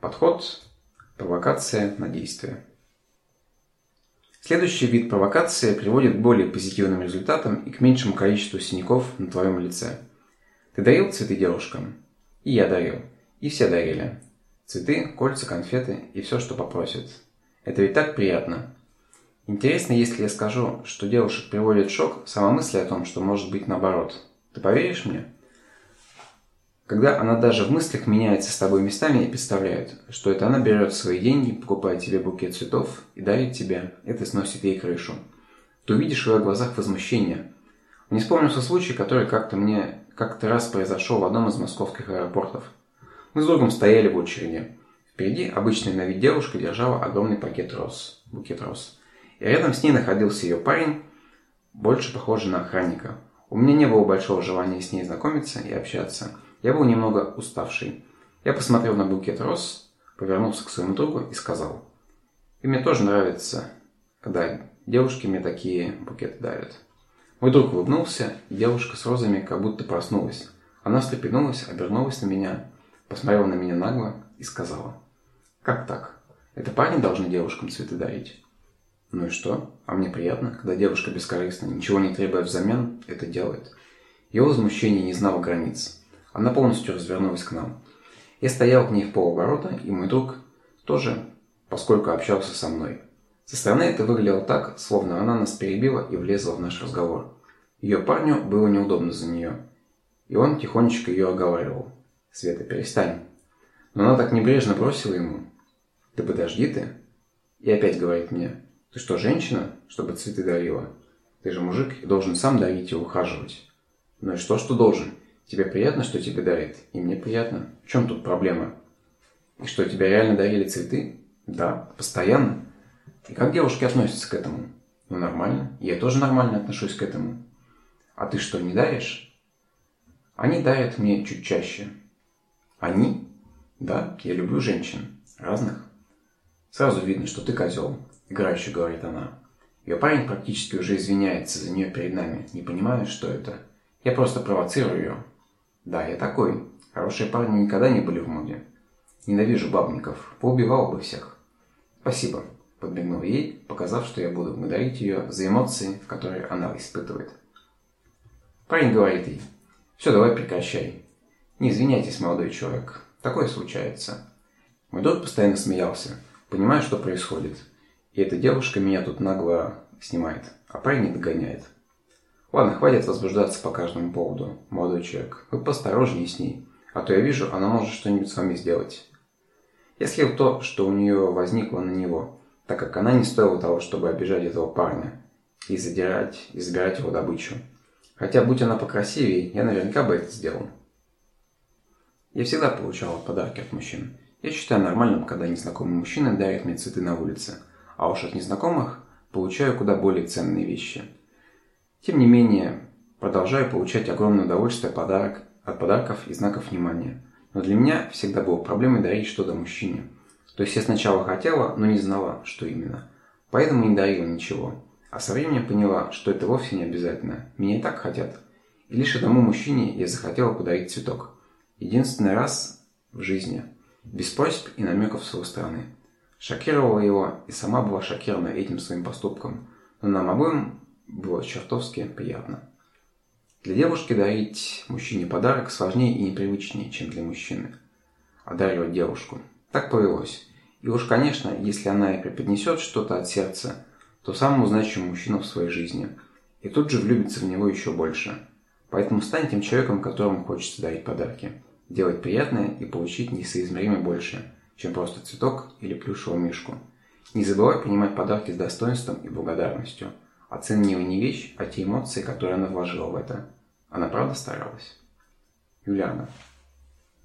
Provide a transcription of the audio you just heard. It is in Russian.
Подход – провокация на действие. Следующий вид провокации приводит к более позитивным результатам и к меньшему количеству синяков на твоем лице. Ты дарил цветы девушкам? И я дарил. И все дарили. Цветы, кольца, конфеты и все, что попросят. Это ведь так приятно. Интересно, если я скажу, что девушек приводит шок сама мысль о том, что может быть наоборот. Ты поверишь мне? Когда она даже в мыслях меняется с тобой местами и представляет, что это она берет свои деньги, покупает тебе букет цветов и дарит тебе, это сносит ей крышу. Ты увидишь в ее глазах возмущение. Не вспомнился случай, который как-то мне как-то раз произошел в одном из московских аэропортов. Мы с другом стояли в очереди. Впереди обычная на вид девушка держала огромный пакет роз, букет роз. И рядом с ней находился ее парень, больше похожий на охранника. У меня не было большого желания с ней знакомиться и общаться – я был немного уставший. Я посмотрел на букет роз, повернулся к своему другу и сказал. И мне тоже нравится, когда девушки мне такие букеты дарят. Мой друг улыбнулся, и девушка с розами как будто проснулась. Она встрепенулась, обернулась на меня, посмотрела на меня нагло и сказала. «Как так? Это парни должны девушкам цветы дарить?» «Ну и что? А мне приятно, когда девушка бескорыстно, ничего не требуя взамен, это делает». Ее возмущение не знало границ. Она полностью развернулась к нам. Я стоял к ней в полоборота, и мой друг тоже, поскольку общался со мной. Со стороны это выглядело так, словно она нас перебила и влезла в наш разговор. Ее парню было неудобно за нее, и он тихонечко ее оговаривал. «Света, перестань». Но она так небрежно бросила ему. «Да подожди ты». И опять говорит мне, «Ты что, женщина, чтобы цветы дарила? Ты же мужик и должен сам дарить и ухаживать». «Ну и что, что должен? Тебе приятно, что тебе дарит? И мне приятно. В чем тут проблема? И что, тебя реально дарили цветы? Да, постоянно. И как девушки относятся к этому? Ну, нормально. Я тоже нормально отношусь к этому. А ты что, не даришь? Они дарят мне чуть чаще. Они? Да, я люблю женщин. Разных. Сразу видно, что ты козел. Играюще говорит она. Ее парень практически уже извиняется за нее перед нами, не понимая, что это. Я просто провоцирую ее. Да, я такой. Хорошие парни никогда не были в моде. Ненавижу бабников. Поубивал бы всех. Спасибо. Подмигнул ей, показав, что я буду благодарить ее за эмоции, которые она испытывает. Парень говорит ей. Все, давай прекращай. Не извиняйтесь, молодой человек. Такое случается. Мой друг постоянно смеялся, понимая, что происходит. И эта девушка меня тут нагло снимает, а парень не догоняет. Ладно, хватит возбуждаться по каждому поводу, молодой человек. Вы посторожнее с ней, а то я вижу, она может что-нибудь с вами сделать. Я слил то, что у нее возникло на него, так как она не стоила того, чтобы обижать этого парня и задирать, и забирать его добычу. Хотя, будь она покрасивее, я наверняка бы это сделал. Я всегда получала подарки от мужчин. Я считаю нормальным, когда незнакомый мужчина дарит мне цветы на улице, а уж от незнакомых получаю куда более ценные вещи – тем не менее, продолжаю получать огромное удовольствие подарок, от подарков и знаков внимания. Но для меня всегда было проблемой дарить что-то мужчине. То есть я сначала хотела, но не знала, что именно. Поэтому не дарила ничего. А со временем поняла, что это вовсе не обязательно. Меня и так хотят. И лишь одному мужчине я захотела подарить цветок. Единственный раз в жизни. Без просьб и намеков с его стороны. Шокировала его и сама была шокирована этим своим поступком. Но нам обоим было чертовски приятно. Для девушки дарить мужчине подарок сложнее и непривычнее, чем для мужчины. Одаривать девушку. Так повелось. И уж, конечно, если она и преподнесет что-то от сердца, то самому значимому мужчину в своей жизни. И тут же влюбится в него еще больше. Поэтому стань тем человеком, которому хочется дарить подарки. Делать приятное и получить несоизмеримо больше, чем просто цветок или плюшевую мишку. Не забывай принимать подарки с достоинством и благодарностью – оценила не вещь, а те эмоции, которые она вложила в это. Она правда старалась. Юлиана.